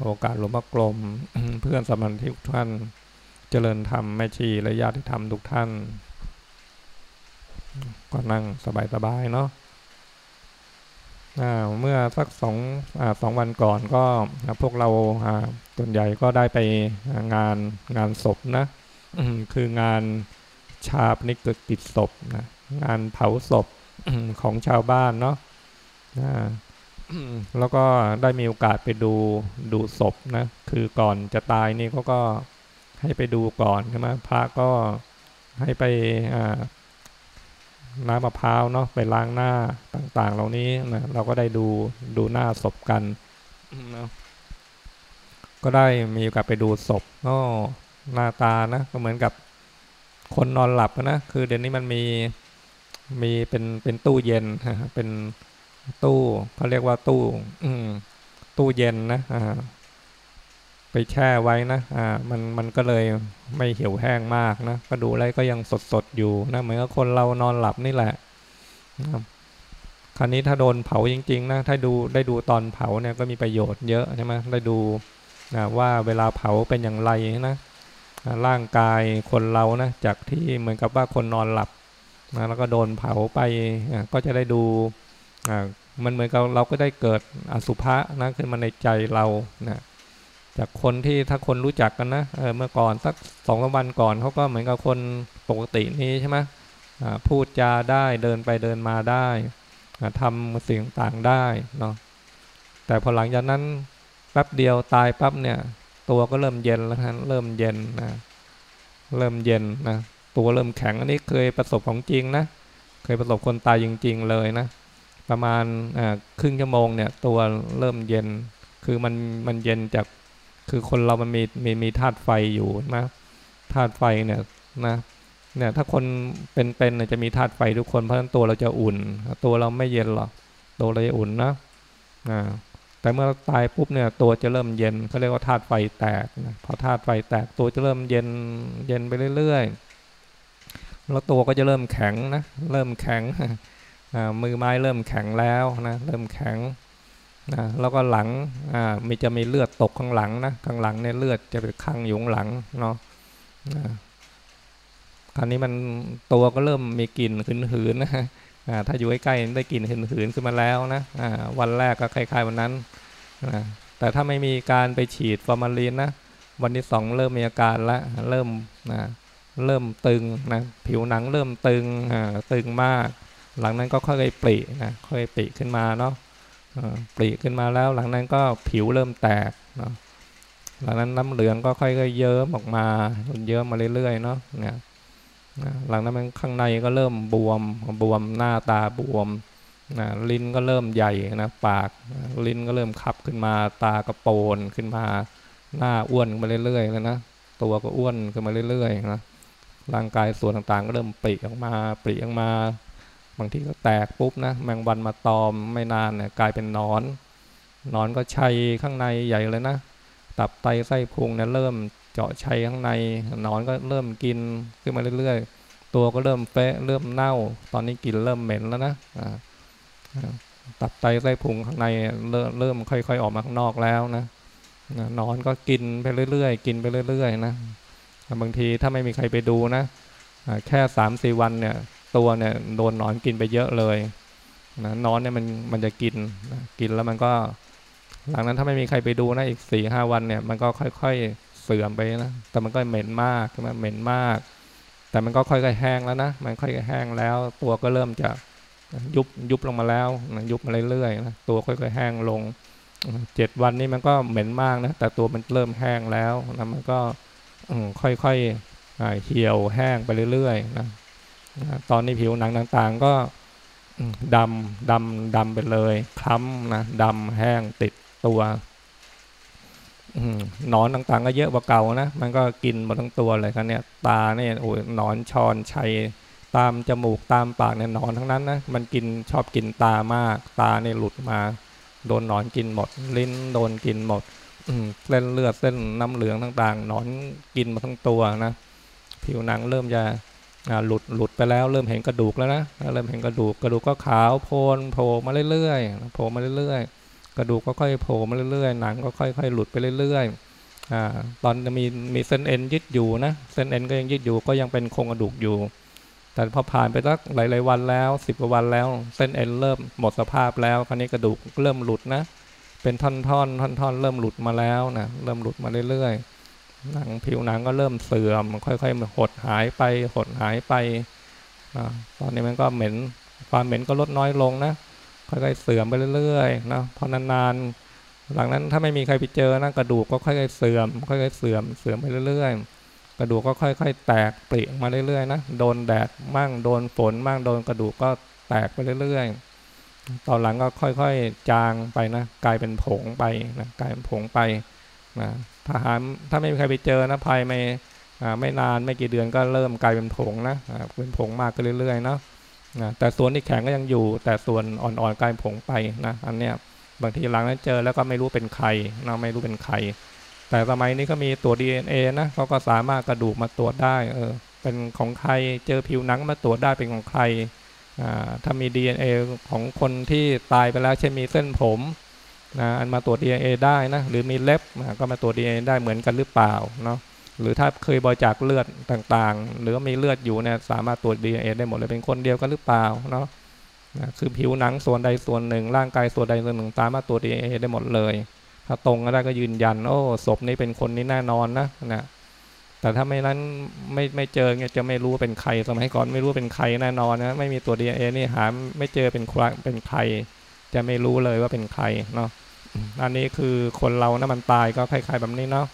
โอกาสหลวงพ่อกลม เพื่อนสมาชิกทุกท่าน เจริญธรรมแม่ชีและญาติธรรมทุกท่าน ก็นั่งสบายๆเนาะเมื่อสักสองอสองวันก่อนก็พวกเราส่วนใหญ่ก็ได้ไปงานงานศพนะคืองานชาปนิกกิจศพนะงานเผาศพของชาวบ้านเนาะ แล้วก็ได้มีโอกาสไปดูดูศพนะคือก่อนจะตายนี่เขาก็ให้ไปดูก่อนใช่ไหมพระก็ให้ไปน้ำมะพร้าวเนาะไปล้างหน้าต่าง ๆ เหล่านี้นะเราก็ได้ดูดูหน้าศพกันนะก็ได้มีโอกาสไปดูศพก็หน้าตานะก็เหมือนกับคนนอนหลับนะคือเดี๋ยวนี้มันมีมีเป็นเป็นตู้เย็นเป็น ตู้เขาเรียกว่าตู้ อืตู้เย็นนะอ่าไปแช่ไว้นะ อ่า มัน มันก็เลยไม่เหี่ยวแห้งมากนะ ก็ดูอะไรก็ยังสดสดอยู่นะ เหมือนกับคนเรานอนหลับนี่แหละนะคราวนี้ถ้าโดนเผาจริงๆนะ ถ้าดูได้ดูตอนเผาเนี่ยก็มีประโยชน์เยอะใช่ไหมได้ดูนะว่าเวลาเผาเป็นอย่างไรนะร่างกายคนเรานะ จากที่เหมือนกับว่าคนนอนหลับนะแล้วก็โดนเผาไปก็จะได้ดู มันเหมือนกับเราก็ได้เกิดอสุภะนะขึ้นมาในใจเรานะจากคนที่ถ้าคนรู้จักกันนะเเมื่อก่อนสักสองวันก่อนเขาก็เหมือนกับคนปกตินี้ใช่ไหมพูดจาได้เดินไปเดินมาได้ทำสิ่งต่างได้เนาะแต่พอหลังจากนั้นแป๊บเดียวตายปั๊บเนี่ย ตัวก็เริ่มเย็นแล้วฮะเริ่มเย็นนะเริ่มเย็นนะตัวเริ่มแข็งอันนี้เคยประสบของจริงนะ เคยประสบคนตายจริง ๆ เลยนะ ประมาณครึ่งชั่วโมงเนี่ยตัวเริ่มเย็น คือมันมันเย็นจากคือคนเรามันมีมีมีธาตุไฟอยู่นะธาตุไฟเนี่ยนะเนี่ยถ้าคนเป็นๆเนี่ยจะมีธาตุไฟทุกคนเพราะฉะนั้นตัวเราจะอุ่น ตัวเราไม่เย็นหรอกตัวเราจะอุ่นนะนะแต่เมื่อตายปุ๊บเนี่ยตัวจะเริ่มเย็นเขาเรียกว่าธาตุไฟแตกนะพอธาตุไฟแตกตัวจะเริ่มเย็นเย็นไปเรื่อยๆแล้วตัวก็จะเริ่มแข็งนะเริ่มแข็ง มือไม้เริ่มแข็งแล้วนะเริ่มแข็งนะแล้วก็หลังมีจะมีเลือดตกข้างหลังนะข้างหลังเนี่ยเลือดจะไปคังอยู่ข้างหลังเนาะคราวนี้มันตัวก็เริ่มมีกลิ่นหืนๆนะถ้าอยู่ใกล้ๆได้กลิ่นหืนๆขึ้นมาแล้วนะวันแรกก็คล้ายๆวันนั้นแต่ถ้าไม่มีการไปฉีดฟอร์มาลีนนะวันที่สองเริ่มมีอาการล้วเริ่มนะเริ่มตึงนะผิวหนังเริ่มตึงตึงมาก หลังนั้นก็ค่อยๆปรินะค่อยๆปริขึ้นมาเนาะปริขึ้นมาแล้วหลังนั้นก็ผิวเริ่มแตกเนาะหลังนั้นน้ำเหลืองก็ค่อยๆเยิ้มออกมาเยิ้มมาเรื่อยๆเนาะเนี่ยหลังนั้นมันข้างในก็เริ่มบวมบวมหน้าตาบวมนะลิ้นก็เริ่มใหญ่นะปากลิ้นก็เริ่มคับขึ้นมาตากระโปนขึ้นมาหน้าอ้วนมาเรื่อยๆเลยนะตัวก็อ้วนขึ้นมาเรื่อยๆนะร่างกายส่วนต่างๆ ก็เริ่มปริออกมาปริออกมาางทีก็แตกปุ๊บนะแมงวันมาตอมไม่นานเนี่ยกลายเป็นนอน นอนก็ชัยข้างในใหญ่เลยนะ ตับไตไส้พุงเนี่ยเริ่มเจาะชัยข้างในนอนก็เริ่มกินขึ้นมาเรื่อยๆ ตัวก็เริ่มเฟะเริ่มเน่า ตอนนี้กินเริ่มเหม็นแล้วนะตับไตไส้พุงข้างในเริ่มเริ่มค่อย ๆ ออกมาข้างนอกแล้วนะนอนก็กินไปเรื่อยๆ กินไปเรื่อย ๆ นะบางทีถ้าไม่มีใครไปดูนะแค่สามสี่วันเนี่ย ตัวเนี่ยโดนนอนกินไปเยอะเลยนะนอนเนี่ยมันมันจะกินนะกินแล้วมันก็ หลังนั้นถ้าไม่มีใครไปดูนะอีกสี่ห้าวันเนี่ย มันก็ค่อยๆเสื่อมไปนะ แต่มันก็เหม็นมากมันเหม็นมาก แต่มันก็ค่อยๆแห้งแล้วนะมันค่อยๆแห้งแล้ว ตัวก็เริ่มจะยุบยุบลงมาแล้วนะยุบมาเรื่อยๆนะตัวค่อยๆแห้งลงเจ็ดวันนี้มันก็เหม็นมากนะแต่ตัวมันเริ่มแห้งแล้วนะมันก็ค่อยๆเหี่ยวแห้งไปเรื่อยๆนะ ตอนนี้ผิวหนังต่างๆ ก็ดำดำดำไปเลยคล้ำนะดำแห้งติดตัวนอนต่างๆ ก็เยอะกว่าเก่านะ มันก็กินหมดทั้งตัวเลยครับเนี่ยตาเนี่ยโอ้ยนอนชอนชัยตามจมูกตามปากเนี่ยนอนทั้งนั้นนะมันกินชอบกินตามาก ตาเนี่ยหลุดมา โดนนอนกินหมด ลิ้นโดนกินหมดเส้นเลือดเส้นน้ำเหลืองต่างๆนอนกินมาทั้งตัวนะผิวหนังเริ่มจะ หลุดหลุดไปแล้วเริ่มเห็นกระดูกแล้วนะเริ่มเห็นกระดูกกระดูกก็ขาวโพลนโผล่มาเรื่อยๆโผล่มาเรื่อยๆ กระดูกก็ค่อยโผล่มาเรื่อยๆหนังก็ค่อยๆ หลุดไปเรื่อยๆอตอนมีมีเส้นเอ็นยึดอยู่นะเส้นเอ็นก็ยังยึดอยู่ก็ยังเป็นโครงกระดูกอยู่ แต่พอผ่านไปสักหลายๆวันแล้วสิบกว่าวันแล้ว เส้นเอ็นเริ่มหมดสภาพแล้วคราวนี้กระดูกเริ่มหลุดนะ เป็นท่อนๆท่อนๆเริ่มหลุดมาแล้วนะเริ่มหลุดมาเรื่อยๆ หนังผิวหนังก็เริ่มเสื่อม ค่อยๆหดหายไปหดหายไปตอนนี้มันก็เหม็นความเหม็นก็ลดน้อยลงนะค่อยๆเสื่อมไปเรื่อยๆนะพอนานๆหลังนั้นถ้าไม่มีใครไปเจอนะกระดูกก็ค่อยๆเสื่อม ค่อยๆเสื่อมเสื่อมไปเรื่อยๆ กระดูกก็ค่อย ๆ แตกปริมาเรื่อยๆนะโดนแดดมั่งโดนฝนมั่งโดนกระดูกก็แตกไปเรื่อยๆ ตอนหลังก็ค่อยๆจางไปนะกลายเป็นผงไปนะกลายเป็นผงไปนะ ถ้าหาถ้าไม่มีใครไปเจอนะภายไม่ไม่นานไม่กี่เดือนก็เริ่มกลายเป็นผงนะเป็นผงมากขึ้นเรื่อยๆนะแต่ส่วนที่แข็งก็ยังอยู่ แต่ส่วนอ่อนๆกลายผงไปนะอันเนี้ยบางทีหลังนั้นเจอแล้วก็ไม่รู้เป็นใครนะไม่รู้เป็นใคร แต่สมัยนี้ก็มีตัว DNA นะเขาก็สามารถกระดูกมาตรวจได้เออเป็นของใครเจอผิวหนังมาตรวจได้เป็นของใครอ่าถ้ามี DNA ของคนที่ตายไปแล้วเช่นมีเส้นผม นะอันมาตรวจ DNA ได้นะหรือมีเล็บนะก็มาตรวจ DNA ได้เหมือนกันหรือเปล่าเนาะหรือถ้าเคยบริจาคเลือดต่างๆ หรือมีเลือดอยู่เนี่ยสามารถตรวจ DNA ได้หมดเลยเป็นคนเดียวกันหรือเปล่าเนาะนะคือผิวหนังส่วนใดส่วนหนึ่ง ร่างกายส่วนใดส่วนหนึ่ง สามารถตรวจ DNA ได้หมดเลย ถ้าตรงก็ได้ก็ยืนยันโอ้ศพนี้เป็นคนนี้แน่นอนนะนะแต่ถ้าไม่นั้นไม่ไม่เจอเนี่ยจะไม่รู้ว่าเป็นใครสมัยก่อนไม่รู้เป็นใครแน่นอนนะไม่มีตัว DNA นี่หาไม่เจอเป็นใครเป็นใคร จะไม่รู้เลยว่าเป็นใครเนาะอันนี้คือคนเรานะมันตายก็คล้ายๆแบบนี้เนาะ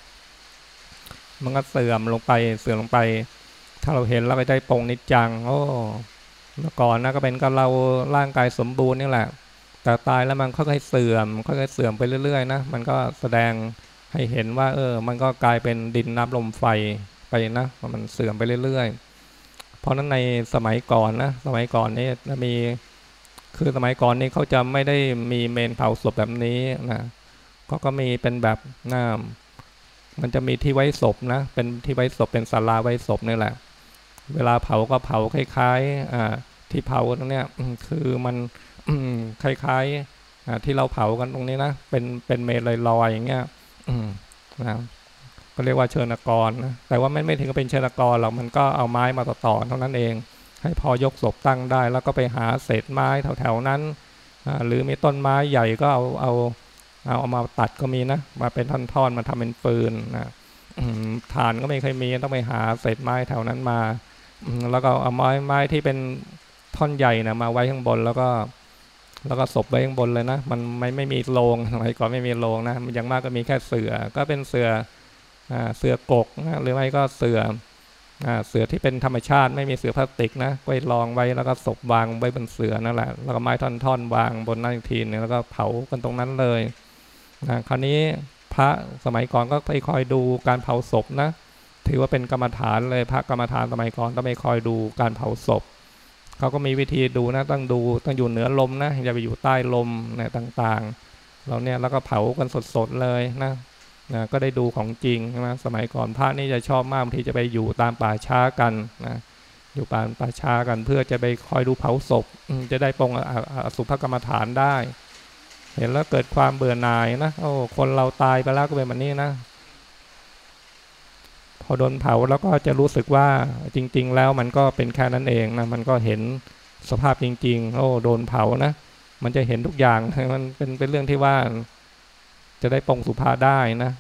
มันก็เสื่อมลงไปเสื่อมลงไป ถ้าเราเห็นเราก็ได้ปรงนิจจัง โอ้เมื่อก่อนนะก็เป็นกับเราร่างกายสมบูรณ์นี่แหละ แต่ตายแล้วมันค่อยๆเสื่อมค่อยๆเสื่อมไปเรื่อยๆนะมันก็แสดงให้เห็นว่า เออ มันก็กลายเป็นดินน้ำลมไฟไปนะมันเสื่อมไปเรื่อยๆ เพราะนั้นในสมัยก่อนนะสมัยก่อนนี่มี คือสมัยก่อนนี่เขาจะไม่ได้มีเมนเผาศพแบบนี้นะก็ก็มีเป็นแบบน้ามันจะมีที่ไว้ศพนะ เป็นที่ไว้ศพเป็นศาลาไว้ศพนี่แหละ เวลาเผาก็เผาคล้ายๆอ่าที่เผาตรงเนี้ยคือมันคล้ายๆที่เราเผากันตรงนี้นะ เป็นเป็นเมลลอยๆอย่างเงี้ยนะก็เรียกว่าเชิญกรนะแต่ว่าไม่ไม่ถึงกับเป็นเชิญกรหรอกมันก็เอาไม้มาต่อๆเท่านั้นเอง ให้พอยกศพตั้งได้ แล้วก็ไปหาเศษไม้แถวๆนั้น หรือมีต้นไม้ใหญ่ก็เอาเอาเอาเอามาตัดก็มีนะ มาเป็นท่อนๆมาทำเป็นฟืนนะฐานก็ไม่เคยมีต้องไปหาเศษไม้แถวนั้นมา แล้วก็เอาไม้ไม้ที่เป็นท่อนใหญ่นะมาไว้ข้างบนแล้วก็แล้วก็ศพไว้ข้างบนเลยนะ มันไม่ไม่มีโลงสมัยก่อนไม่มีโลงนะอย่างมากก็มีแค่เสือก็เป็นเสือเสือกกนะหรือไม่ก็เสือ เสือที่เป็นธรรมชาติไม่มีเสือพลาสติกนะไว้รองไว้แล้วก็ศพวางไว้บนเสือนั่นแหละแล้วก็ไม้ท่อนๆวางบนนั่นอีกทีนึงแล้วก็เผากันตรงนั้นเลยนะคราวนี้พระสมัยก่อนก็ไปคอยดูการเผาศพนะถือว่าเป็นกรรมฐานเลยพระกรรมฐานสมัยก่อนต้องไปคอยดูการเผาศพเขาก็มีวิธีดูนะต้องดูต้องอยู่เหนือลมนะอย่าไปอยู่ใต้ลมนะต่างๆเราเนี่ยแล้วก็เผากันสดๆเลยนะ นะก็ได้ดูของจริงนะสมัยก่อนพระนี่จะชอบมากบางทีจะไปอยู่ตามป่าช้ากันนะอยู่ป่าป่าช้ากันเพื่อจะไปคอยดูเผาศพ จะได้ปรงอสุภกรรมฐานได้ เห็นแล้วเกิดความเบื่อหน่ายนะโอ้คนเราตายไปแล้วก็เป็นแบบนี้นะ พอโดนเผาแล้วก็จะรู้สึกว่าจริง ๆ แล้วมันก็เป็นแค่นั้นเองนะมันก็เห็นสภาพจริง ๆ โอ้โดนเผานะมันจะเห็นทุกอย่างมันเป็นเป็นเรื่องที่ว่า จะได้ปรงสุภาได้นะ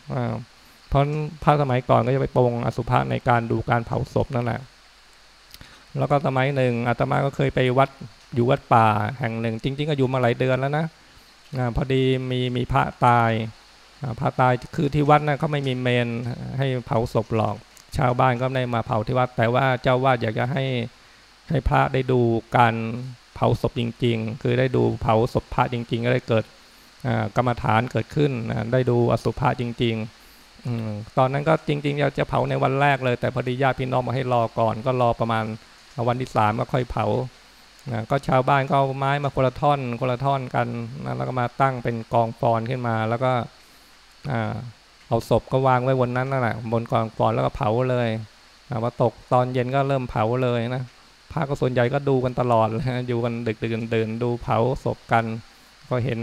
เพราะพระสมัยก่อนก็จะไปปรงอสุภะในการดูการเผาศพนั่นแหละ แล้วก็สมัยหนึ่งอาตมาก็เคยไปวัดอยู่วัดป่าแห่งหนึ่ง จริง ๆ ก็อยู่มาหลายเดือนแล้วนะพอดีมีมีพระตายพระตายคือที่วัดนะเขาไม่มีเมนให้เผาศพหรอก ชาวบ้านก็ได้มาเผาที่วัด แต่ว่าเจ้าวาดอยากจะให้ให้พระได้ดูการเผาศพจริง ๆ คือได้ดูเผาศพพระจริง ๆ ก็ได้เกิด กรรมฐานเกิดขึ้นได้ดูอสุภะจริงๆตอนนั้นก็จริง ๆ จะเผาในวันแรกเลย แต่พอดีญาติพี่น้องมาให้รอก่อน ก็รอประมาณวันที่สามก็ค่อยเผาก็ชาวบ้านก็เอาไม้มาคนละท่อนคนละท่อนกันแล้วก็มาตั้งเป็นกองฟอนขึ้นมา แล้วก็เอาศพก็วางไว้บนนั้นนั่นแหละบนกองฟอนแล้วก็เผาเลยพอตกตอนเย็นก็เริ่มเผาเลยนะพระก็ส่วนใหญ่ก็ดูกันตลอดอยู่กันดึกดื่นเดินดูเผาศพกัน ก็เห็น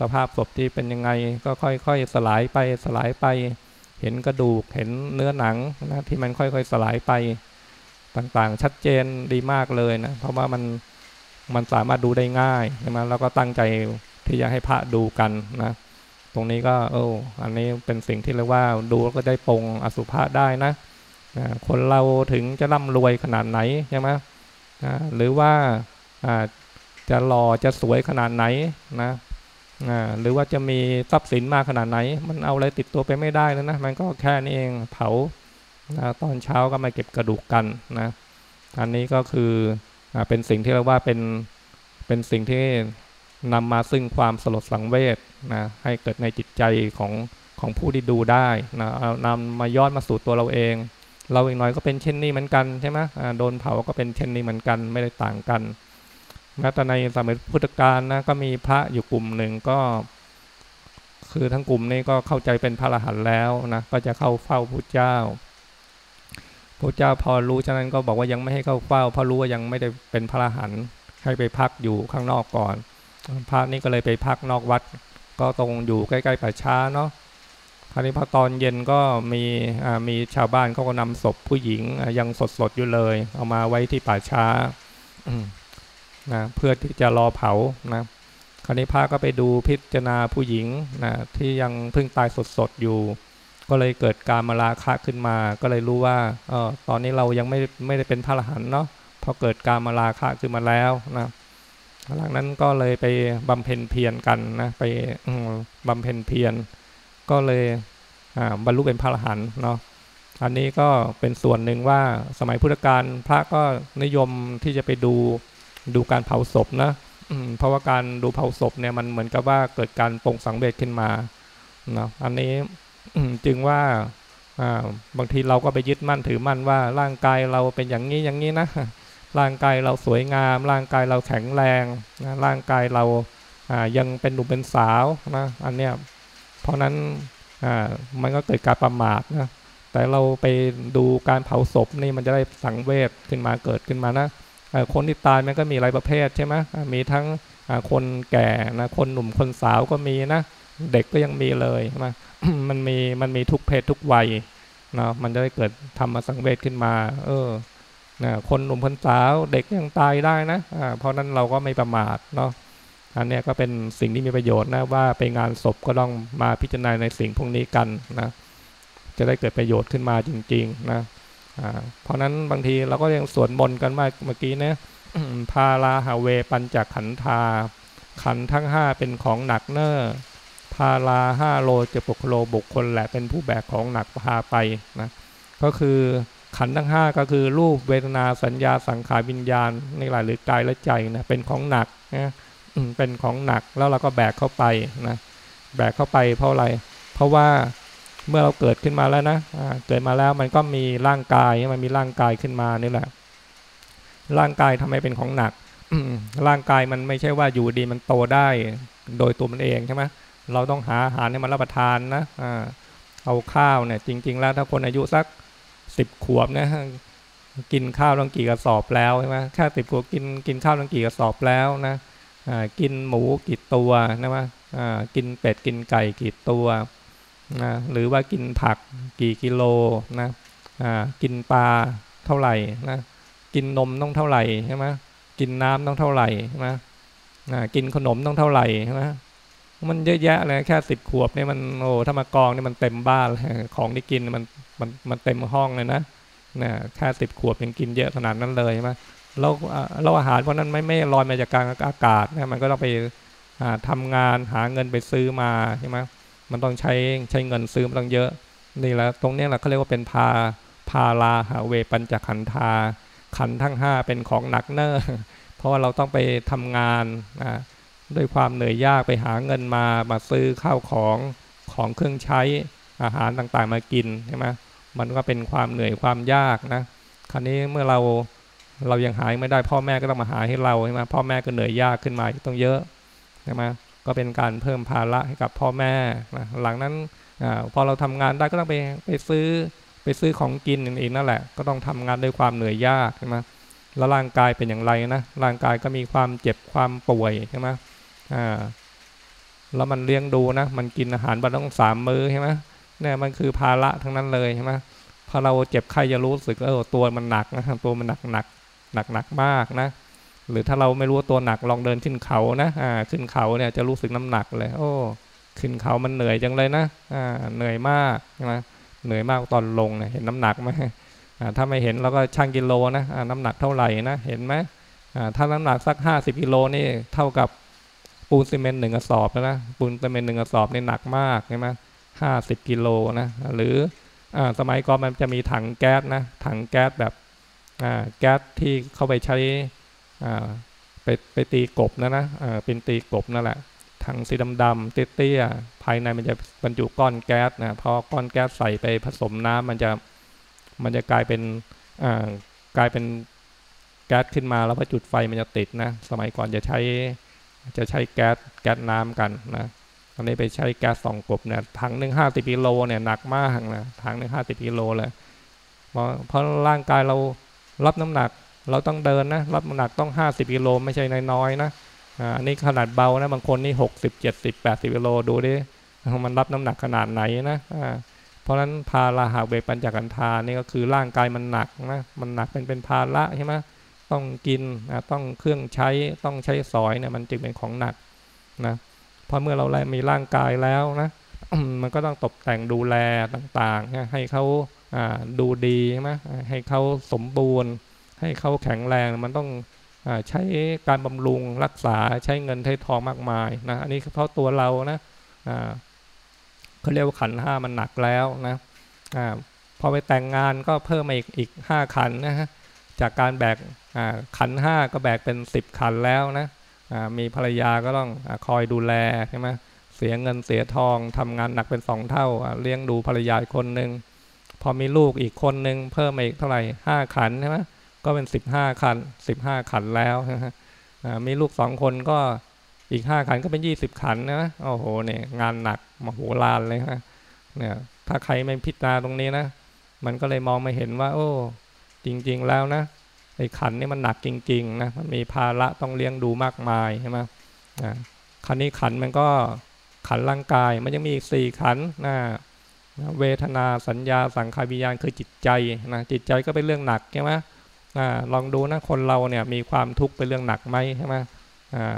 สภาพศพที่เป็นยังไง ก็ค่อยๆสลายไปสลายไป เห็นกระดูกเห็นเนื้อหนังนะที่มันค่อยๆสลายไปต่างๆ ชัดเจนดีมากเลยนะเพราะว่ามันมันสามารถดูได้ง่ายใช่ไหมแล้วก็ตั้งใจที่จะให้พระดูกันนะตรงนี้ก็เอออันนี้เป็นสิ่งที่เรียกว่าดูแล้วก็ได้ปงอสุภะได้นะคนเราถึงจะร่ำรวยขนาดไหนใช่ไหมหรือว่า จะหล่อจะสวยขนาดไหนนะหรือว่าจะมีทรัพย์สินมากขนาดไหน มันเอาอะไรติดตัวไปไม่ได้แล้วนะ มันก็แค่นี้เองเผานะตอนเช้าก็มาเก็บกระดูกกันนะอันนี้ก็คืออเป็นสิ่งที่เรียกว่าเป็นเป็นสิ่งที่นำมาซึ่งความสลดสังเวชนะให้เกิดในจิตใจของของผู้ที่ดูได้นะนำมาย้อนมาสู่ตัวเราเอง เราอีกหน่อยก็เป็นเช่นนี้เหมือนกันใช่ไหมโดนเผาก็เป็นเช่นนี้เหมือนกันไม่ได้ต่างกัน แม้แต่ในสมัยพุทธกาลนะก็มีพระอยู่กลุ่มหนึ่งก็ คือทั้งกลุ่มนี้ก็เข้าใจเป็นพระอรหันต์แล้วนะก็จะเข้าเฝ้าพระเจ้าพระเจ้าพอรู้ฉะนั้นก็บอกว่ายังไม่ให้เข้าเฝ้าเพราะรู้ว่ายังไม่ได้เป็นพระอรหันต์ให้ไปพักอยู่ข้างนอกก่อน พระนี่ก็เลยไปพักนอกวัด ก็ตรงอยู่ใกล้ๆป่าช้าเนาะคราวนี้พอตอนเย็นก็มีมีชาวบ้านเขาก็นำศพผู้หญิงยังสดๆอยู่เลย เอามาไว้ที่ป่าช้า นะเพื่อที่จะรอเผานะคราวนี้พระก็ไปดูพิจารณาผู้หญิงนะที่ยังเพิ่งตายสดๆอยู่ ก็เลยเกิดการมาราคะขึ้นมา ก็เลยรู้ว่าออตอนนี้เรายังไม่ไม่ได้เป็นพระอรหันต์เนาะพอเกิดการมาราคะขึ้นมาแล้วนะหลังนั้นก็เลยไปบำเพ็ญเพียรกันนะไปบำเพ็ญเพียรก็เลยบรรลุเป็นพระอรหันต์เนาะอันนี้ก็เป็นส่วนหนึ่งว่าสมัยพุทธกาลพระก็นิยมที่จะไปดู ดูการเผาศพนะเพราะว่าการดูเผาศพเนี่ยมันเหมือนกับว่าเกิดการปรงสังเวชขึ้นมานะอันนี้จึงว่าบางทีเราก็ไปยึดมั่นถือมั่นว่าร่างกายเราเป็นอย่างนี้อย่างนี้นะร่างกายเราสวยงาม ร่างกายเราแข็งแรงนะร่างกายเรายังเป็นหนุ่มเป็นสาวนะอันเนี้ยเพราะนั้นมันก็เกิดการประมาทนะแต่เราไปดูการเผาศพนี่มันจะได้สังเวชขึ้นมาเกิดขึ้นมานะ คนที่ตายมันก็มีหลายประเภทใช่ไหมมีทั้งคนแก่นะคนหนุ่มคนสาวก็มีนะ เด็กก็ยังมีเลยใช่ไหมมันมีมันมีทุกเพศทุกวัยเนาะมันจะได้เกิดธรรมสังเวชขึ้นมา เออนะคนหนุ่มคนสาวเด็กยังตายได้นะเพราะนั้นเราก็ไม่ประมาทเนาะอันนี้ก็เป็นสิ่งที่มีประโยชน์นะว่าไปงานศพก็ต้องมาพิจารณาในสิ่งพวกนี้กันนะจะได้เกิดประโยชน์ขึ้นมาจริง ๆ นะ เพราะนั้นบางทีเราก็ยังสวดมนต์กันมาเมื่อกี้นะพาลาหาเวปัญจขันธา ขันทั้งห้าเป็นของหนักเนอร์พาลาห้าโลจะปกโลบุคคลแหละเป็นผู้แบกของหนักพาไปนะก็คือขันทั้งห้าก็คือรูปเวทนาสัญญาสังขารวิญญาณในหลายหรือกายและใจนะเป็นของหนักนะเป็นของหนักแล้วเราก็แบกเข้าไปนะแบกเข้าไปเพราะอะไร เพราะว่า เมื่อเราเกิดขึ้นมาแล้วนะเกิดมาแล้วมันก็มีร่างกายมันมีร่างกายขึ้นมานี่แหละ ร่างกายทำไมเป็นของหนักร่างกายมันไม่ใช่ว่าอยู่ดีมันโตได้โดยตัวมันเองใช่ไหมเราต้องหาอาหารให้มันรับประทานนะเอาข้าวเนี่ยจริง ๆ แล้วถ้าคนอายุสักสิบขวบนะกินข้าวต้องกี่กระสอบแล้วใช่ไหมแค่สิบขวบกินกินข้าวต้องกี่กระสอบแล้วนะกินหมูกี่ตัวนะว่ากินเป็ดกินไก่กี่ตัว นะหรือว่ากินผักกี่กิโลนะกินปลาเท่าไหร่นะกินนมต้องเท่าไหร่ใช่ไหมกินน้ำต้องเท่าไหร่ใช่ไหมกินขนมต้องเท่าไหร่ใช่ไหมมันเยอะแยะเลยแค่สิบขวบเนี่ยมันโอ้ถ้ามากองเนี่ยมันเต็มบ้านของที่กินมันมันมันเต็มห้องเลยนะนะแค่สิบขวบยังกินเยอะขนาดนั้นเลยใช่ไหมเราเราอาหารเพราะนั้นไม่ไม่ลอยมาจากกลางอากาศนะมันก็ต้องไปทำงานหาเงินไปซื้อมาใช่ไหม มันต้องใช้ใช้เงินซื้อมันต้องเยอะนี่แหละตรงนี้แหละเขาเรียกว่าเป็นพาพาลาหาเวปัญจขันธาขันทั้งห้าเป็นของหนักเนอร์เพราะว่าเราต้องไปทำงานนะด้วยความเหนื่อยยากไปหาเงินมามาซื้อข้าวของของเครื่องใช้อาหารต่างๆมากินใช่ไหมมันก็เป็นความเหนื่อยความยากนะคราวนี้เมื่อเราเรายังหายไม่ได้พ่อแม่ก็ต้องมาหาให้เราใช่ไหมพ่อแม่ก็เหนื่อยยากขึ้นมาต้องเยอะใช่ไหม ก็เป็นการเพิ่มภาระให้กับพ่อแม่นะหลังนั้นอพอเราทำงานได้ก็ต้องไปไปซื้อไปซื้อของกินอีกนั่นแหละ ก็ต้องทำงานด้วยความเหนื่อยยากใช่ไหมแล้วร่างกายเป็นอย่างไรนะร่างกายก็มีความเจ็บความป่วยใช่ไหมอ่าแล้วมันเลี้ยงดูนะ มันกินอาหารวันต้องสามมื้อใช่ไหมเนี่ยมันคือภาระทั้งนั้นเลยใช่ไหมพอเราเจ็บไข้จะรู้สึกเออตัวมันหนักนะตัวมันหนักหนักหนักหนักมากนะ หรือถ้าเราไม่รู้ตัวหนักลองเดินขึ้นเขานะอ่าขึ้นเขาเนี่ยจะรู้สึกน้ำหนักเลย โอ้ ขึ้นเขามันเหนื่อยจังเลยนะอ่าเหนื่อยมากใช่ไหมเหนื่อยมากตอนลงเนี่ยเห็นน้ำหนักไหมอ่าถ้าไม่เห็นเราก็ช่างกิโลนะอ่าน้ำหนักเท่าไหร่นะเห็นไหมอ่าถ้าน้ำหนักสักห้าสิบกิโลนี่เท่ากับปูนซีเมนต์หนึ่งกระสอบนะปูนซีเมนต์หนึ่งกระสอบนี่หนักมากใช่ไหมห้าสิบกิโลนะหรืออ่าสมัยก่อนมันจะมีถังแก๊สนะถังแก๊สแบบอ่าแก๊สที่เข้าไปใช้ ไปไปตีกบนะนะเป็นตีกบนั่นแหละถังสีดำๆเตี้ยๆภายในมันจะบรรจุก้อนแก๊สนะพอก้อนแก๊สใส่ไปผสมน้ำมันจะมันจะกลายเป็นกลายเป็นแก๊สขึ้นมาแล้วพอจุดไฟมันจะติดนะสมัยก่อนจะใช้จะใช้แก๊สแก๊สน้ำกันนะตอนนี้ไปใช้แก๊สสองกบเนี่ยถังหนึ่งห้าสิบกิโลเนี่ยหนักมากนะถังหนึ่งห้าสิบกิโลเลยเพราะเพราะร่างกายเรารับน้ำหนัก เราต้องเดินนะรับน้ำหนักต้องห้าสิบกิโลไม่ใช่น้อยๆนะอันนี้ขนาดเบานะบางคนนี่หกสิบเจ็ดสิบแปดสิบกิโลดูดิมันรับน้ำหนักขนาดไหนนะเพราะฉะนั้นพาราหาเวปัญจกันธานี่ก็คือร่างกายมันหนักนะมันหนักเป็นเป็นภาระใช่ไหมต้องกินต้องเครื่องใช้ต้องใช้สอยเนี่ยมันจึงเป็นของหนักนะพอเมื่อเรามีร่างกายแล้วนะมันก็ต้องตกแต่งดูแลต่างๆ ให้เขาดูดีใช่ไหมให้เขาสมบูรณ์ ให้เขาแข็งแรงมันต้องใช้การบำรุงรักษาใช้เงินใช้ทองมากมายนะอันนี้เพราะตัวเรานะเขาเรียกว่าขันห้ามันหนักแล้วนะอพอไปแต่งงานก็เพิ่มมาอีกอีกห้าขันนะฮะจากการแบกขันห้าก็แบกเป็นสิบขันแล้วนะมีภรรยาก็ต้องอคอยดูแลใช่ไหมเสียเงินเสียทองทำงานหนักเป็นสองเท่าเลี้ยงดูภรรยาคนหนึ่งพอมีลูกอีกคนหนึ่งเพิ่มมาอีกเท่าไหร่ห้าขันใช่ไหม ก็เป็นสิบห้าขันสิบห้าขันแล้วนะมีลูกสองคนก็อีกห้าขันก็เป็นยี่สิบขันนะโอ้โหเนี่ยงานหนักมโหฬารเลยฮะเนี่ยถ้าใครไม่พิจารณาตรงนี้นะ มันก็เลยมองไม่เห็นว่า โอ้ จริง ๆ แล้วนะไอ้ขันนี่มันหนักจริงๆนะมันมีภาระต้องเลี้ยงดูมากมายใช่ไหมขันนี้ขันมันก็ขันร่างกายมันยังมีอีกสี่ขันนะเวทนาสัญญาสังขารวิญญาณคือจิตใจนะจิตใจก็เป็นเรื่องหนักใช่ไหม ลองดูนะคนเราเนี่ยมีความทุกข์เป็นเรื่องหนักไหมใช่ไหม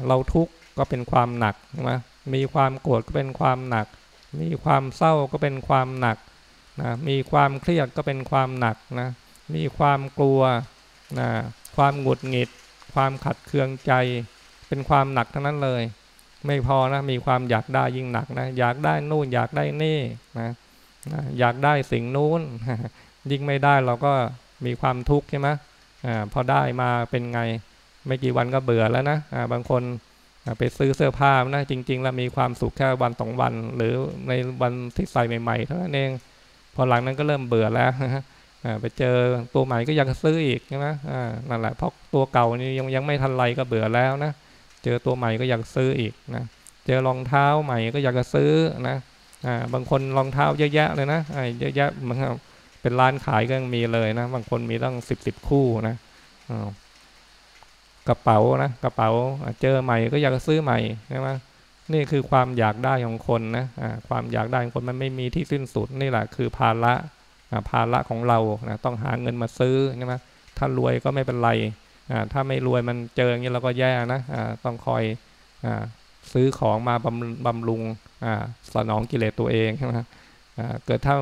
เราทุกข์ก็เป็นความหนักใช่ไหมมีความโกรธก็เป็นความหนัก มีความเศร้าก็เป็นความหนักนะมีความเครียดก็เป็นความหนักนะมีความกลัวนะความหงุดหงิด ความขัดเคืองใจ เป็นความหนักทั้งนั้นเลย ไม่พอนะมีความอยากได้ยิ่งหนักนะอยากได้นู่นอยากได้นี่นะอยากได้สิ่งนู้น ยิ่งไม่ได้เราก็มีความทุกข์ใช่ไหม อพอได้มาเป็นไงไม่กี่วันก็เบื่อแล้วนะบางคนไปซื้อเสื้อผ้านะจริง ๆ แล้วมีความสุขแค่วันสองวัน หรือในวันที่ใส่ใหม่ๆเท่านั้นเองพอหลังนั้นก็เริ่มเบื่อแล้วไปเจอตัวใหม่ก็อยากซื้ออีกใช่ไหมนั่นแหละเพราะตัวเก่านี่ยังยังไม่ทันไรก็เบื่อแล้วนะเจอตัวใหม่ก็อยากซื้ออีกนะเจอรองเท้าใหม่ก็อยากจะซื้อนะบางคนรองเท้าเยอะแยะเลยนะเยอะแยะมัน เป็นร้านขายก็ยังมีเลยนะ บางคนมีตั้งสิบสิบคู่นะกระเป๋านะกระเป๋าเจอใหม่ก็อยากซื้อใหม่ใช่ไหมนี่คือความอยากได้ของคนนะความอยากได้ของคนมันไม่มีที่สิ้นสุดนี่แหละคือภาระภาระของเรานะต้องหาเงินมาซื้อใช่ไหมถ้ารวยก็ไม่เป็นไรถ้าไม่รวยมันเจออย่างนี้เราก็แย่นะต้องคอยซื้อของมาบำบำรุงสนองกิเลสตัวเองใช่ไหมเกิดถ้า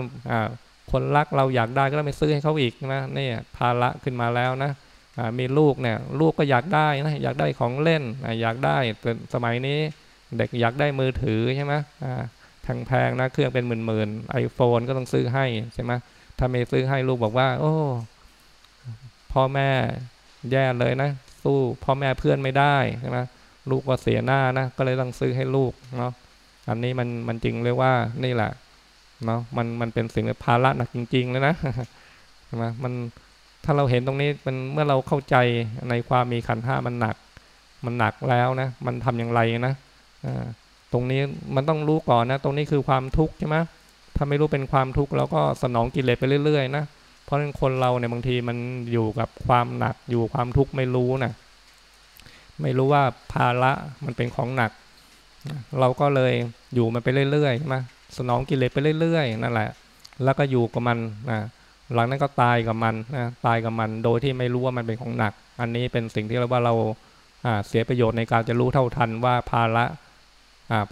คนรักเราอยากได้ก็ต้องไปซื้อให้เขาอีกนะนี่ภาระขึ้นมาแล้วนะมีลูกเนี่ยลูกก็อยากได้นะอยากได้ของเล่นอยากได้แต่สมัยนี้เด็กอยากได้มือถือใช่ไหมแพงๆนะเครื่องเป็นหมื่นๆไอโฟนก็ต้องซื้อให้ใช่ไหมถ้าไม่ซื้อให้ลูกบอกว่า โอ้พ่อแม่แย่เลยนะ สู้พ่อแม่เพื่อนไม่ได้ใช่ไหมลูกก็เสียหน้านะก็เลยต้องซื้อให้ลูกเนาะอันนี้มันมันจริงเลยว่านี่แหละ เนาะมันมันเป็นสิ่งภาระหนักจริง ๆ เลยนะใช่ไหมมันถ้าเราเห็นตรงนี้มันเมื่อเราเข้าใจในความมีขันห้ามันหนัก มันหนักแล้วนะ มันทำอย่างไรนะตรงนี้มันต้องรู้ก่อนนะ ตรงนี้คือความทุกข์ใช่ไหมถ้าไม่รู้เป็นความทุกข์เราก็สนองกิเลสไปเรื่อยๆนะเพราะฉะนั้นคนเราเนี่ยบางทีมันอยู่กับความหนักอยู่ความทุกข์ไม่รู้นะไม่รู้ว่าภาระมันเป็นของหนัก เราก็เลยอยู่มันไปเรื่อยๆใช่ไหม สนองกิเลสไปเรื่อยๆนั่นแหละ แล้วก็อยู่กับมันนะหลังนั้นก็ตายกับมันนะตายกับมันโดยที่ไม่รู้ว่ามันเป็นของหนัก อันนี้เป็นสิ่งที่เราว่าเราเสียประโยชน์ในการจะรู้เท่าทันว่าภาระ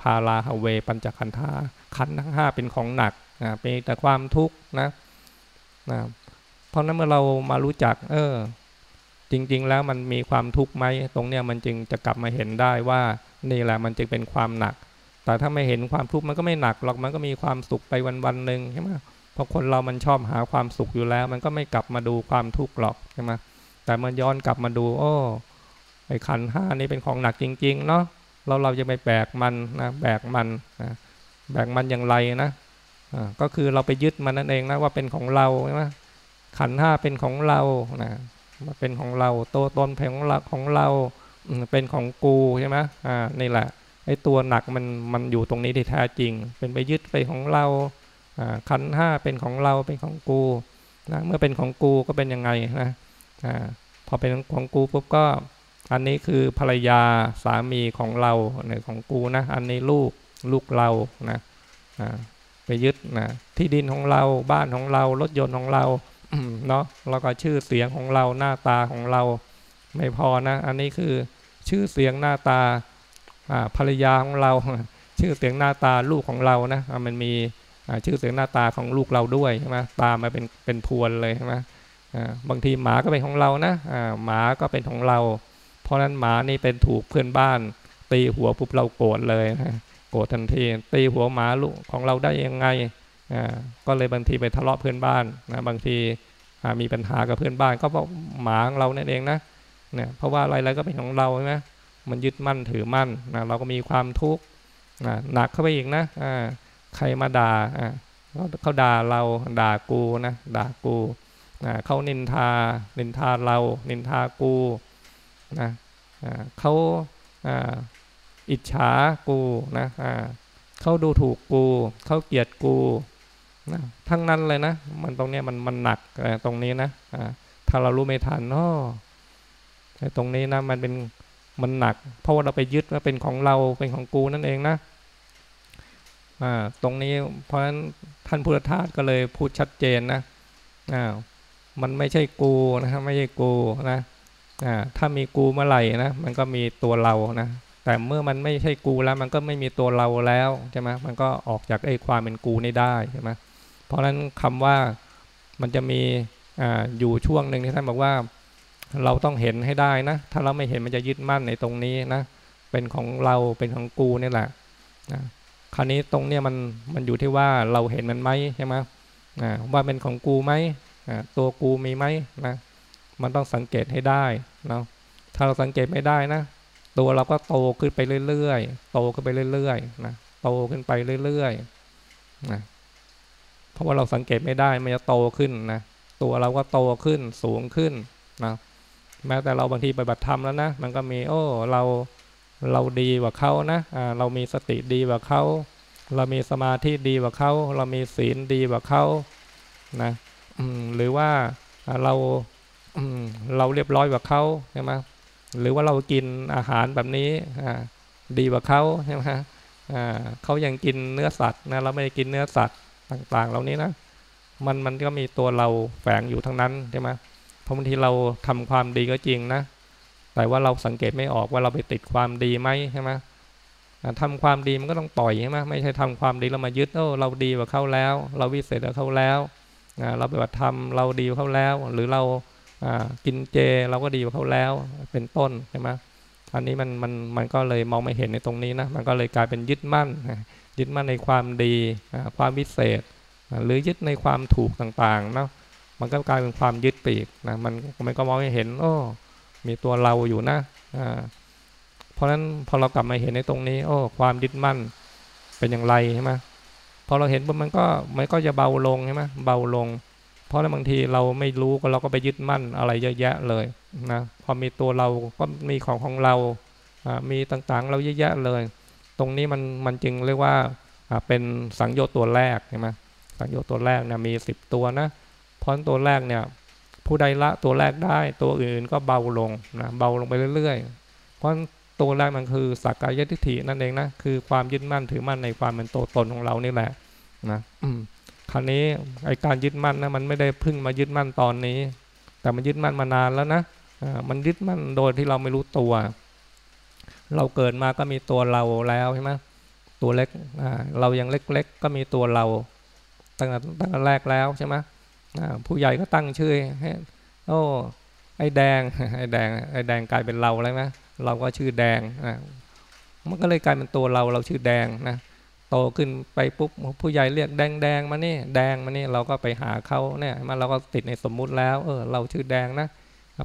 พาลาฮเวปัญจคันธาขันทั้งห้าเป็นของหนักเป็นแต่ความทุกข์นะนะเพราะนั้นเมื่อเรามารู้จัก เออ จริง ๆ แล้วมันมีความทุกข์ไหมตรงเนี้ยมันจึงจะกลับมาเห็นได้ว่านี่แหละมันจึงเป็นความหนัก แต่ถ้าไม่เห็นความทุกข์มันก็ไม่หนักหรอกมันก็มีความสุขไปวันๆหนึ่งใช่ไหมเพราะคนเรามันชอบหาความสุขอยู่แล้ว มันก็ไม่กลับมาดูความทุกข์หรอกใช่ไหมแต่มันย้อนกลับมาดู โอ้ไอ้ขันห้านี้เป็นของหนักจริง ๆ เนาะเราเราจะไปแบกมันนะแบกมันนะแบกมันอย่างไรนะก็คือเราไปยึดมันนั่นเองนะว่าเป็นของเราใช่ไหมขันห้าเป็นของเรานะมาเป็นของเรา โตตนเป็นของเราของเราเป็นของกูใช่ไหมอ่านี่แหละ ไอ้ตัวหนักมันมันอยู่ตรงนี้ที่แท้จริง เป็นไปยึดไปของเราขันห้าเป็นของเราเป็นของกูนะเมื่อเป็นของกูก็เป็นยังไงนะพอเป็นของกูปุ๊บก็อันนี้คือภรรยาสามีของเราเนี่ยของกูนะอันนี้ลูกลูกเรานะไปยึดนะที่ดินของเราบ้านของเรารถยนต์ของเราเนาะแล้วก็ชื่อเสียงของเราหน้าตาของเราไม่พอนะ อันนี้คือชื่อเสียงหน้าตา ภรรยาของเรา ชื่อเสียงหน้าตาลูกของเรานะมันมีชื่อเสียงหน้าตาของลูกเราด้วยใช่ไหมตามมาเป็นเป็นพวนเลยใช่ไหมบางทีหมาก็เป็นของเรานะหมาก็เป็นของเรา เพราะนั้นหมานี่เป็นถูกเพื่อนบ้าน ตีหัวปุ๊บเราโกรธเลยนะโกรธทันทีตีหัวหมาลูกของเราได้ยังไงก็เลยบางทีไปทะเลาะเพื่อนบ้านนะบางทีมีปัญหากับเพื่อนบ้าน ก็เพราะหมาของเราเนี่ยเองนะเนี่ยเพราะว่าอะไรๆก็เป็นของเราใช่ไหม มันยึดมั่นถือมั่นนะเราก็มีความทุกข์นะหนักเข้าไปอีกนะอ่าใครมาด่าอ่าเขาด่าเราด่ากูนะด่ากูเขานินทานินทาเรานินทากูนะเขาอิจฉากูนะเขาดูถูกกูเขาเกลียดกูนะทั้งนั้นเลยนะ มันตรงนี้มันมันหนักตรงนี้นะถ้าเรารู้ไม่ทันเนาะตรงนี้นะมันเป็น มันหนัก เพราะว่าเราไปยึดว่าเป็นของเราเป็นของกูนั่นเองนะตรงนี้เพราะฉะนั้นท่านพุทธทาสก็เลยพูดชัดเจนนะมันไม่ใช่กูนะไม่ใช่กูนะถ้ามีกูเมื่อไหร่นะมันก็มีตัวเรานะแต่เมื่อมันไม่ใช่กูแล้ว มันก็ไม่มีตัวเราแล้วใช่ไหมมันก็ออกจากไอ้ความเป็นกูนี่ได้ใช่ไหมเพราะฉะนั้นคำว่ามันจะมีออยู่ช่วงหนึ่งที่ท่านบอกว่า เราต้องเห็นให้ได้นะ ถ้าเราไม่เห็นมันจะยึดมั่นในตรงนี้นะ เป็นของเราเป็นของกูนี่แหละนะคราวนี้ตรงเนี้ยมันมันอยู่ที่ว่าเราเห็นมันไหมใช่ไหมว่าเป็นของกูไหมตัวกูมีไหมนะมันต้องสังเกตให้ได้นะถ้าเราสังเกตไม่ได้นะ ตัวเราก็โตขึ้นไปเรื่อยๆโตขึ้นไปเรื่อยๆนะโตขึ้นไปเรื่อยๆนะเพราะว่าเราสังเกตไม่ได้มันจะโตขึ้นนะตัวเราก็โตขึ้นสูงขึ้นนะ แม้แต่เราบางทีปฏิบัติธรรมแล้วนะ มันก็มีโอ้เราเราดีกว่าเขานะอ่าเรามีสติดีกว่าเขาเรามีสมาธิดีกว่าเขาเรามีศีลดีกว่าเขานะหรือว่าเราเราเรียบร้อยกว่าเขาใช่ไหมหรือว่าเรากินอาหารแบบนี้ดีกว่าเขาใช่ไหมเขายังกินเนื้อสัตว์นะเราไม่ได้กินเนื้อสัตว์ต่าง ๆ เหล่านี้นะมันมันก็มีตัวเราแฝงอยู่ทั้งนั้นใช่ไหม เพราะบางทีเราทำความดีก็จริงนะ แต่ว่าเราสังเกตไม่ออกว่าเราไปติดความดีไหมใช่ไหมทำความดีมันก็ต้องปล่อยใช่ไหมไม่ใช่ทำความดีเรามายึดโอ้เราดีกว่าเขาแล้ว เราวิเศษกว่าเขาแล้วเราไปบัติธรรมเราดีกว่าเขาแล้ว หรือเรากินเจเราก็ดีกว่าเขาแล้ว เป็นต้นใช่ไหมอันนี้มันมันมันก็เลยมองไม่เห็นในตรงนี้นะมันก็เลยกลายเป็นยึดมั่น ยึดมั่นในความดีความวิเศษ หรือยึดในความถูกต่างๆเนาะ มันก็กลายเป็นความยึดปีกนะมันมันก็มองเห็นโอ้มีตัวเราอยู่นะเพราะฉะนั้นพอเรากลับมาเห็นในตรงนี้ โอ้ความยึดมั่นเป็นอย่างไรใช่ไหมพอเราเห็นปุ๊บมันก็มันก็จะเบาลงใช่ไหมเบาลง เพราะบางทีเราไม่รู้ก็เราก็ไปยึดมั่นอะไรเยอะแยะเลยนะพอมีตัวเราก็มีของของเรามีต่างๆ เราเยอะแยะเลย ตรงนี้มันมันจึงเรียกว่าเป็นสังโยชน์ตัวแรกใช่ไหมสังโยชน์ตัวแรกเนี่ยมีสิบตัวนะ พราะตัวแรกเนี่ย ผู้ใดละตัวแรกได้ ตัวอื่นก็เบาลงนะเบาลงไปเรื่อยๆเพราะตัวแรกมันคือสักกายทิฏฐินั่นเองนะคือความยึดมั่นถือมั่นในความเป็นตัวตนของเรานี่แหละนะคราวนี้ไอการยึดมั่นนะมันไม่ได้พึ่งมายึดมั่นตอนนี้ แต่มันยึดมั่นมานานแล้วนะมันยึดมั่นโดยที่เราไม่รู้ตัว เราเกิดมาก็มีตัวเราแล้วใช่ไหมตัวเล็กเรายังเล็กๆก็มีตัวเราตั้งแต่ตั้งแต่แรกแล้วใช่ไหม ผู้ใหญ่ก็ตั้งชื่อให้โอ้ไอ้แดงไอ้แดงไอ้แดงกลายเป็นเราแล้วไหมเราก็ชื่อแดงมันก็เลยกลายเป็นตัวเราเราชื่อแดงนะโตขึ้นไปปุ๊บผู้ใหญ่เรียกแดงแดงมานี่แดงมานี่เราก็ไปหาเขาเนี่ยมันเราก็ติดในสมมุติแล้วเออเราชื่อแดงนะ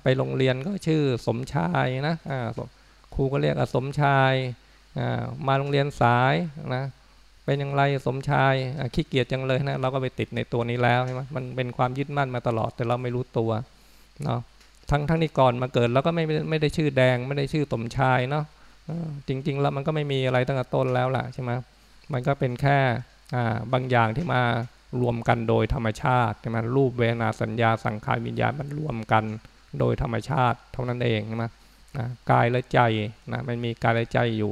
ไปโรงเรียนก็ชื่อสมชายนะอ่าครูก็เรียกอสมชายอ่ามาโรงเรียนสายนะ เป็นอย่างไรสมชายขี้เกียจจังเลยนะเราก็ไปติดในตัวนี้แล้วใช่ไหมมันเป็นความยึดมั่นมาตลอดแต่เราไม่รู้ตัวเนาะทั้งทั้งนี้ก่อนมาเกิดเราก็ไม่ไม่ได้ชื่อแดง ไม่ได้ชื่อสมชายเนาะจริง ๆ แล้วมันก็ไม่มีอะไรตั้งแต่ต้นแล้วล่ะใช่ไหมมันก็เป็นแค่บางอย่างที่มารวมกันโดยธรรมชาติใช่ไหมรูปเวนาสัญญาสังขารวิญญาณมันรวมกันโดยธรรมชาติเท่านั้นเองใช่ไหมกายและใจนะมันมีกายและใจอยู่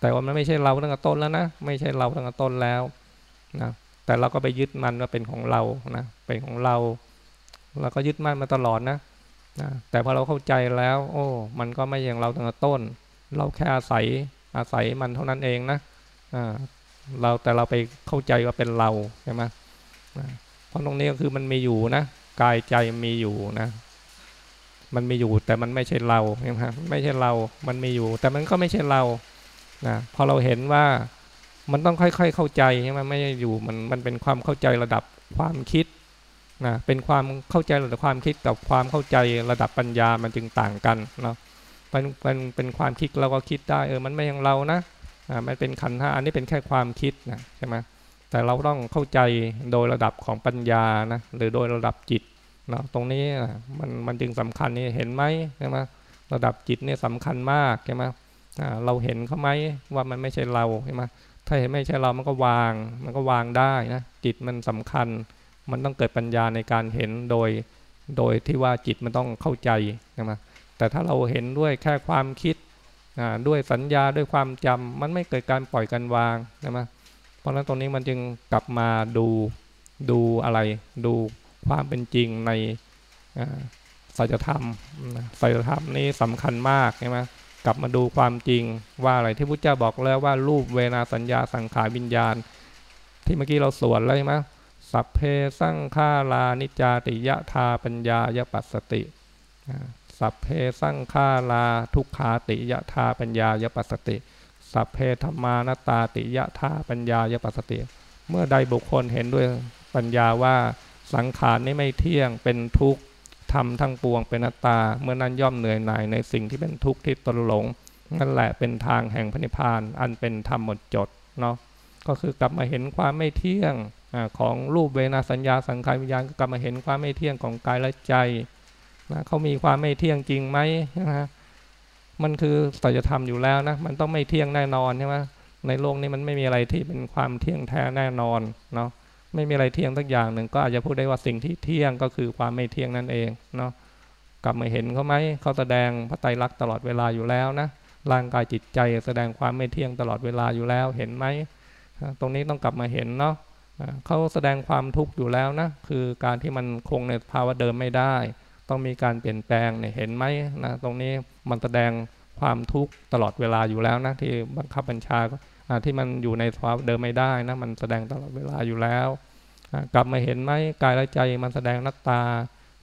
แต่ว่ามันไม่ใช่เราตั้งแต่ต้นแล้วนะ ไม่ใช่เราตั้งแต่ต้นแล้วนะแต่เราก็ไปยึดมันว่าเป็นของเรานะเป็นของเราเราก็ยึดมั่นมาตลอดนะนะแต่พอเราเข้าใจแล้ว โอ้ มันก็ไม่อย่างเราตั้งแต่ต้น เราแค่อาศัยอาศัยมันเท่านั้นเองนะเราแต่เราไปเข้าใจว่าเป็นเราใช่ไหมเพราะตรงนี้ก็คือมันมีอยู่นะกายใจมีอยู่นะมันมีอยู่แต่มันไม่ใช่เราใช่ไหมไม่ใช่เรา มันมีอยู่ แต่มันก็ไม่ใช่เรา นะพอเราเห็นว่ามันต้องค่อย ๆเข้าใจใช่ไหมไม่อยู่มันมันเป็นความเข้าใจระดับความคิดนะเป็นความเข้าใจระดับความคิดกับความเข้าใจระดับปัญญามันจึงต่างกันเนาะเป็นเป็นเป็นความคิดเราก็คิดได้เออมันไม่อย่างเรานะอ่ามันเป็นขันธ์ห้าอันนี้เป็นแค่ความคิดนะใช่ไหมแต่เราต้องเข้าใจโดยระดับของปัญญานะหรือโดยระดับจิตเนาะตรงนี้มันมันจึงสำคัญนี่เห็นไหมใช่ไหมระดับจิตเนี่ยสำคัญมากใช่ไหม เราเห็นเขาไหมว่ามันไม่ใช่เราใช่ไหมถ้าเห็นไม่ใช่เรามันก็วาง มันก็วางได้นะจิตมันสำคัญ มันต้องเกิดปัญญาในการเห็นโดย โดยที่ว่าจิตมันต้องเข้าใจใช่ไหมแต่ถ้าเราเห็นด้วยแค่ความคิดด้วยสัญญาด้วยความจำมันไม่เกิดการปล่อยกันวางใช่ไหมเพราะฉะนั้นตรงนี้มันจึงกลับมาดูดูอะไร ดูความเป็นจริงในสัจธรรมสัจธรรมนี้สำคัญมากใช่ไหม กลับมาดูความจริงว่าอะไรที่พุทธเจ้าบอกแล้วว่ารูปเวนาสัญญาสังขารวิญญาณ ที่เมื่อกี้เราสวนแล้วใช่ไหมสัพเพสังขารานิจาติยะธาปัญญายปัสสติ สัพเพสังขาราทุกขาติยะธาปัญญายปัสสติ สัพเพธรรมานตาติยะธาปัญญายปัสสติ เมื่อใดบุคคลเห็นด้วยปัญญาว่าสังขารนี้ไม่เที่ยงเป็นทุกข์ ทำทั้งปวงเป็นนัตตา เมื่อนั้นย่อมเหนื่อยหน่ายในสิ่งที่เป็นทุกข์ที่ตนหลง นั่นแหละเป็นทางแห่งพระนิพพาน อันเป็นธรรมหมดจดเนาะก็คือกลับมาเห็นความไม่เที่ยงอของรูปเวนาสัญญาสังขารวิญญาณก็กลับมาเห็นความไม่เที่ยงของกายและใจนะเขามีความไม่เที่ยงจริงไหมนะมันคือสัจธรรมอยู่แล้วนะมันต้องไม่เที่ยงแน่นอนใช่ไหมในโลกนี้มันไม่มีอะไรที่เป็นความเที่ยงแท้แน่นอนเนาะ ไม่มีอะไรเที่ยงสักอย่างหนึ่งก็อาจจะพูดได้ว่าสิ่งที่เที่ยงก็คือความไม่เที่ยงนั่นเองเนาะกลับมาเห็นเขาไหมเขาแสดงพระไตรลักษณ์ตลอดเวลาอยู่แล้วนะร่างกายจิตใจแสดงความไม่เที่ยงตลอดเวลาอยู่แล้วเห็นไหมตรงนี้ต้องกลับมาเห็นเนาะเขาแสดงความทุกข์อยู่แล้วนะคือการที่มันคงในภาวะเดิมไม่ได้ ต้องมีการเปลี่ยนแปลงเนี่ยเห็นไหมนะตรงนี้มันแสดงความทุกข์ตลอดเวลาอยู่แล้วนะที่บังคับบัญชา ที่มันอยู่ในสภาวะเดิมไม่ได้นะมันแสดงตลอดเวลาอยู่แล้ว กลับมาเห็นไหมกายและใจมันแสดงนัตตา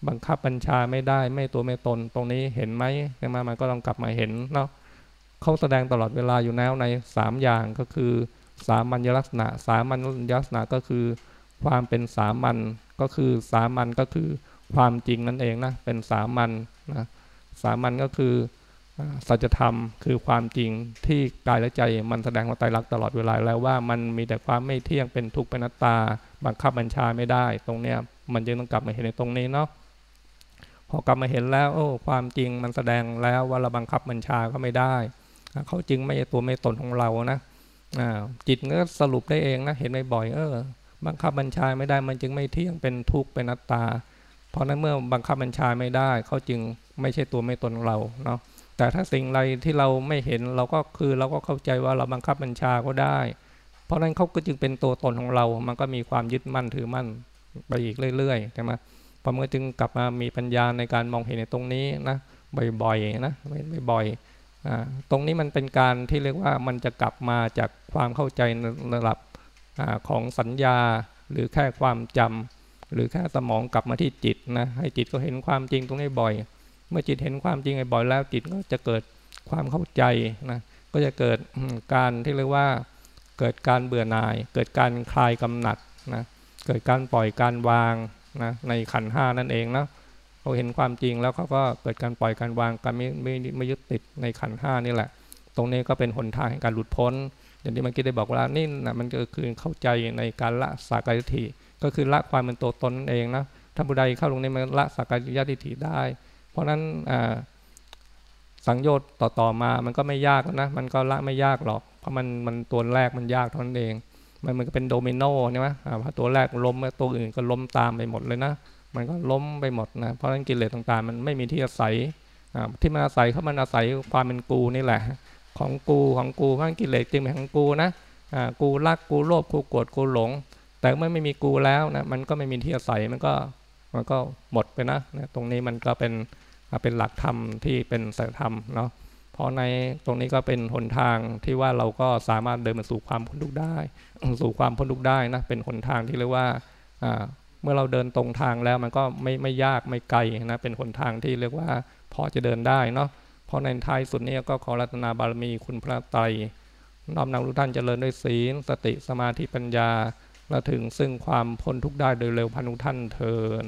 บังคับบัญชาไม่ได้ ไม่ตัวไม่ตน ตรงนี้เห็นไหมใช่ไหมมันก็ต้องกลับมาเห็นเนาะเขาแสดงตลอดเวลาอยู่แล้วใน 3 อย่างก็คือสามัญลักษณะสามัญลักษณะก็คือ ความเป็นสามัญก็คือสามัญก็คือความจริงนั่นเองนะเป็นสามัญนะสามัญก็คือ สัจธรรมคือความจริงที่กายและใจมันแสดงว่าไตรลักษณ์ตลอดเวลาแล้วว่ามันมีแต่ความไม่เที่ยงเป็นทุกข์เป็นนัตตา บังคับบัญชาไม่ได้ ตรงเนี้ยมันจึงต้องกลับมาเห็นในตรงนี้เนาะพอกลับมาเห็นแล้ว โอ้ ความจริงมันแสดงแล้วว่าเราบังคับบัญชาก็ไม่ได้เขาจึงไม่ตัวไม่ตนของเรานะจิตก็สรุปได้เองนะเห็นบ่อยเออ บังคับบัญชาไม่ได้มันจึงไม่เที่ยงเป็นทุกข์เป็นนัตตา เพราะนั้นเมื่อบังคับบัญชาไม่ได้เขาจึงไม่ใช่ตัวไม่ตนเราเนาะ แต่ถ้าสิ่งใดที่เราไม่เห็นเราก็คือเราก็เข้าใจว่าเราบังคับบัญชาก็ได้ เพราะนั้นเขาก็จึงเป็นตัวตนของเรา มันก็มีความยึดมั่นถือมั่นไปอีกเรื่อยๆใช่ไหมพอเมื่อจึงกลับมามีปัญญาในการมองเห็นในตรงนี้นะบ่อยๆนะบ่อยๆตรงนี้มันเป็นการที่เรียกว่ามันจะกลับมาจากความเข้าใจระดับอของสัญญาหรือแค่ความจำหรือแค่สมองกลับมาที่จิตนะให้จิตก็เห็นความจริงตรงนี้บ่อย เมื่อจิตเห็นความจริงบ่อยแล้วจิตก็จะเกิดความเข้าใจนะก็จะเกิดการที่เรียกว่าเกิดการเบื่อหน่าย เกิดการคลายกำหนัดนะเกิดการปล่อยการวางนะในขันห้านั่นเองนะเขาเห็นความจริงแล้วเขาก็เกิดการปล่อยการวางการไม่ไม่ไม่ยึดติดในขันห้านี่แหละ ตรงนี้ก็เป็นหนทางแห่งการหลุดพ้น อย่างที่เมื่อกี้ได้บอกว่านี่นะมันก็คือเข้าใจในการละสากายทิฏฐิก็คือละความเป็นตัวตนเองนะถ้าบุใดเข้าลงในมันละสากายทิฏฐิได้ เพราะนั้นสังโยชน์ต่อๆมา มันก็ไม่ยากนะ มันก็ละไม่ยากหรอก เพราะมันมันตัวแรกมันยากเท่านั้นเอง มันมันก็เป็นโดมิโนใช่ไหมพอตัวแรกล้มตัวอื่นก็ล้มตามไปหมดเลยนะ มันก็ล้มไปหมดนะ เพราะฉะนั้นกิเลสต่างๆ มันไม่มีที่อาศัยที่มันอาศัยเขามันอาศัยความเป็นกูนี่แหละ ของกูของกูเพราะกิเลสจึงเป็นของกูนะกูรักกูโลภกูโกรธกูหลง แต่เมื่อไม่มีกูแล้วนะมันก็ไม่มีที่อาศัยมันก็มันก็หมดไปนะ ตรงนี้มันก็เป็น เป็นหลักธรรมที่เป็นสัจธรรมเนาะเพราะในตรงนี้ก็เป็นหนทางที่ว่าเราก็สามารถเดินมาสู่ความพ้นทุกข์ได้ สู่ความพ้นทุกข์ได้นะเป็นหนทางที่เรียกว่าเมื่อเราเดินตรงทางแล้วมันก็ไม่ไม่ยากไม่ไกลนะเป็นหนทางที่เรียกว่าพอจะเดินได้เนาะเพราะในท้ายสุดนี้ก็ขอรัตนาบารมีคุณพระไตรน้อมนำทุกท่านเจริญด้วยศีลสติสมาธิปัญญาและถึงซึ่งความพ้นทุกข์ได้โดยเร็วพันุท่านเทิน